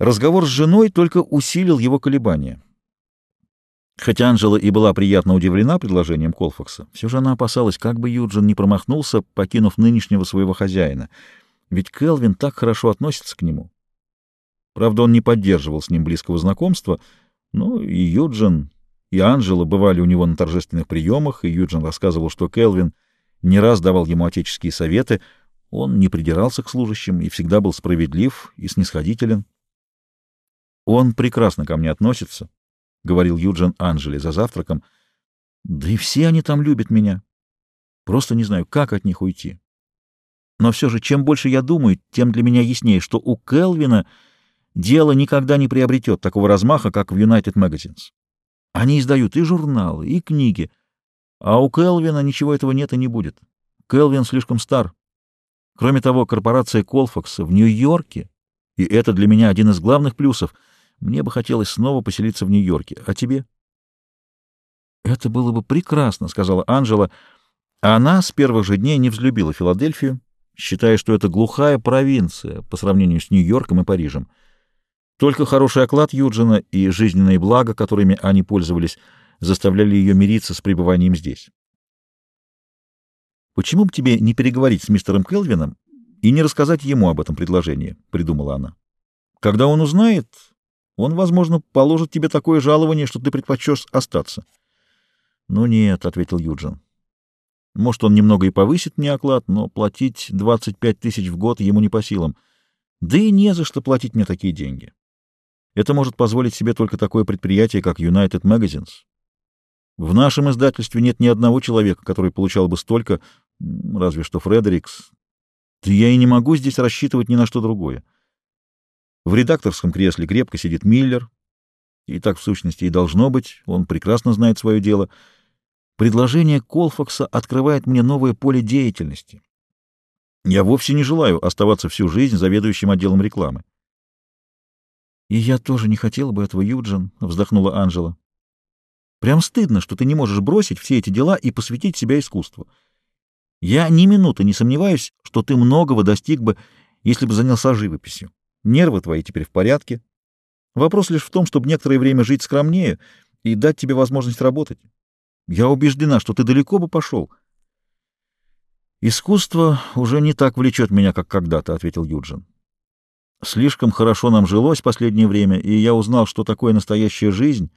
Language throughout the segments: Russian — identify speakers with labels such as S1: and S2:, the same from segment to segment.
S1: Разговор с женой только усилил его колебания. Хотя Анжела и была приятно удивлена предложением Колфакса, все же она опасалась, как бы Юджин не промахнулся, покинув нынешнего своего хозяина, ведь Келвин так хорошо относится к нему. Правда, он не поддерживал с ним близкого знакомства, но и Юджин, и Анжела бывали у него на торжественных приемах, и Юджин рассказывал, что Келвин не раз давал ему отеческие советы, он не придирался к служащим и всегда был справедлив и снисходителен. Он прекрасно ко мне относится, — говорил Юджин Анжели за завтраком. — Да и все они там любят меня. Просто не знаю, как от них уйти. Но все же, чем больше я думаю, тем для меня яснее, что у Келвина дело никогда не приобретет такого размаха, как в United Magazines. Они издают и журналы, и книги, а у Келвина ничего этого нет и не будет. Келвин слишком стар. Кроме того, корпорация Колфакса в Нью-Йорке, и это для меня один из главных плюсов — мне бы хотелось снова поселиться в Нью-Йорке. А тебе? — Это было бы прекрасно, — сказала Анжела. Она с первых же дней не взлюбила Филадельфию, считая, что это глухая провинция по сравнению с Нью-Йорком и Парижем. Только хороший оклад Юджина и жизненные блага, которыми они пользовались, заставляли ее мириться с пребыванием здесь. «Почему бы тебе не переговорить с мистером Келвином и не рассказать ему об этом предложении?» — придумала она. «Когда он узнает, он, возможно, положит тебе такое жалование, что ты предпочтешь остаться. — Ну нет, — ответил Юджин. — Может, он немного и повысит мне оклад, но платить 25 тысяч в год ему не по силам. Да и не за что платить мне такие деньги. Это может позволить себе только такое предприятие, как United Magazines. В нашем издательстве нет ни одного человека, который получал бы столько, разве что Фредерикс. Да я и не могу здесь рассчитывать ни на что другое. В редакторском кресле крепко сидит Миллер, и так в сущности и должно быть, он прекрасно знает свое дело. Предложение Колфакса открывает мне новое поле деятельности. Я вовсе не желаю оставаться всю жизнь заведующим отделом рекламы. — И я тоже не хотела бы этого, Юджин, — вздохнула Анжела. — Прям стыдно, что ты не можешь бросить все эти дела и посвятить себя искусству. Я ни минуты не сомневаюсь, что ты многого достиг бы, если бы занялся живописью. Нервы твои теперь в порядке. Вопрос лишь в том, чтобы некоторое время жить скромнее и дать тебе возможность работать. Я убеждена, что ты далеко бы пошел. «Искусство уже не так влечет меня, как когда-то», — ответил Юджин. «Слишком хорошо нам жилось последнее время, и я узнал, что такое настоящая жизнь.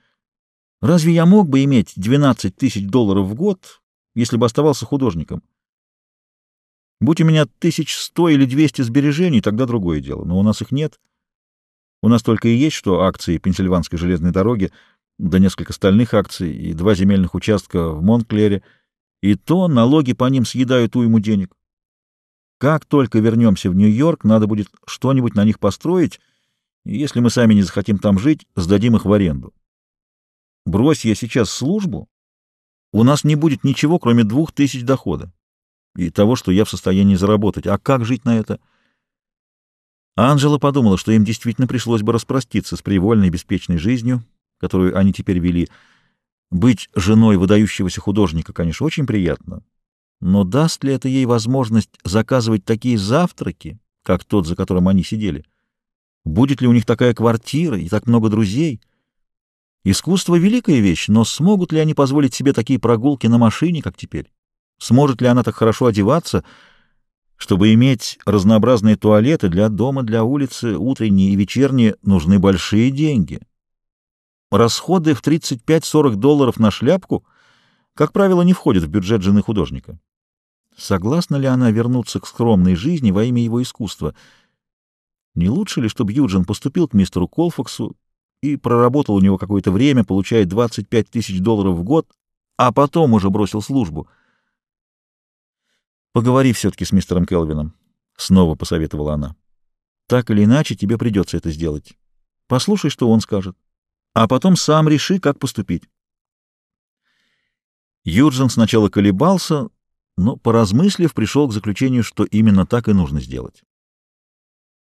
S1: Разве я мог бы иметь 12 тысяч долларов в год, если бы оставался художником?» Будь у меня тысяч сто или двести сбережений, тогда другое дело. Но у нас их нет. У нас только и есть, что акции Пенсильванской железной дороги, да несколько стальных акций и два земельных участка в Монклере, и то налоги по ним съедают уйму денег. Как только вернемся в Нью-Йорк, надо будет что-нибудь на них построить, и если мы сами не захотим там жить, сдадим их в аренду. Брось я сейчас службу, у нас не будет ничего, кроме двух тысяч дохода и того, что я в состоянии заработать. А как жить на это? Анжела подумала, что им действительно пришлось бы распроститься с привольной беспечной жизнью, которую они теперь вели. Быть женой выдающегося художника, конечно, очень приятно, но даст ли это ей возможность заказывать такие завтраки, как тот, за которым они сидели? Будет ли у них такая квартира и так много друзей? Искусство — великая вещь, но смогут ли они позволить себе такие прогулки на машине, как теперь? Сможет ли она так хорошо одеваться, чтобы иметь разнообразные туалеты для дома, для улицы, утренние и вечерние, нужны большие деньги. Расходы в 35-40 долларов на шляпку, как правило, не входят в бюджет жены художника. Согласна ли она вернуться к скромной жизни во имя его искусства? Не лучше ли, чтобы Юджин поступил к мистеру Колфаксу и проработал у него какое-то время, получая 25 тысяч долларов в год, а потом уже бросил службу — Поговори все-таки с мистером Келвином, — снова посоветовала она. Так или иначе, тебе придется это сделать. Послушай, что он скажет. А потом сам реши, как поступить. Юджин сначала колебался, но, поразмыслив, пришел к заключению, что именно так и нужно сделать.